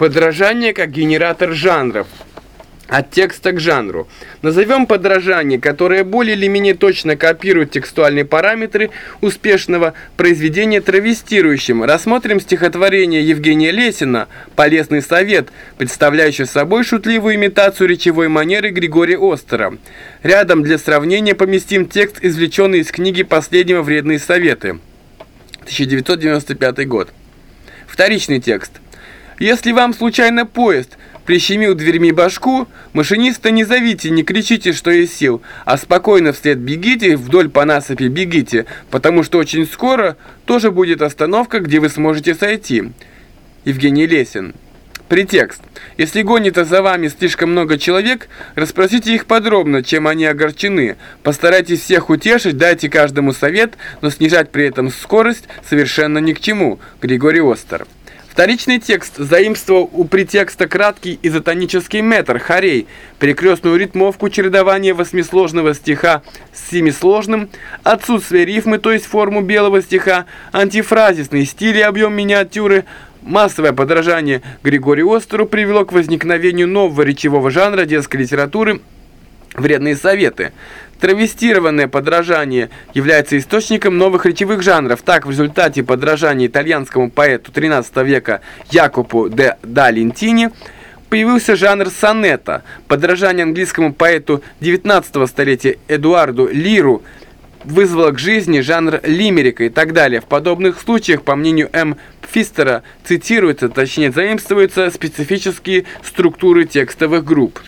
Подражание как генератор жанров. От текста к жанру. Назовем подражание, которое более или менее точно копирует текстуальные параметры успешного произведения травестирующим. Рассмотрим стихотворение Евгения Лесина «Полезный совет», представляющий собой шутливую имитацию речевой манеры Григория Остера. Рядом для сравнения поместим текст, извлеченный из книги «Последнего вредные советы». 1995 год. Вторичный текст. Если вам случайно поезд прищемил дверьми башку, машиниста не зовите, не кричите, что есть сил, а спокойно вслед бегите, вдоль по насыпи бегите, потому что очень скоро тоже будет остановка, где вы сможете сойти. Евгений Лесин. Притекст. Если гонится за вами слишком много человек, расспросите их подробно, чем они огорчены. Постарайтесь всех утешить, дайте каждому совет, но снижать при этом скорость совершенно ни к чему. Григорий Остер. Вторичный текст заимствовал у претекста краткий изотонический метр, хорей, перекрестную ритмовку чередования восьмисложного стиха с семисложным, отсутствие рифмы, то есть форму белого стиха, антифразисный стиль и объем миниатюры, массовое подражание Григорию Остеру привело к возникновению нового речевого жанра детской литературы «Вредные советы». Травестированное подражание является источником новых речевых жанров. Так, в результате подражания итальянскому поэту XIII века Якопу де да Лентини появился жанр сонета. Подражание английскому поэту XIX столетия Эдуарду Лиру вызвало к жизни жанр лимерика и так далее. В подобных случаях, по мнению М. Пфистера, цитируются, точнее заимствуются специфические структуры текстовых групп.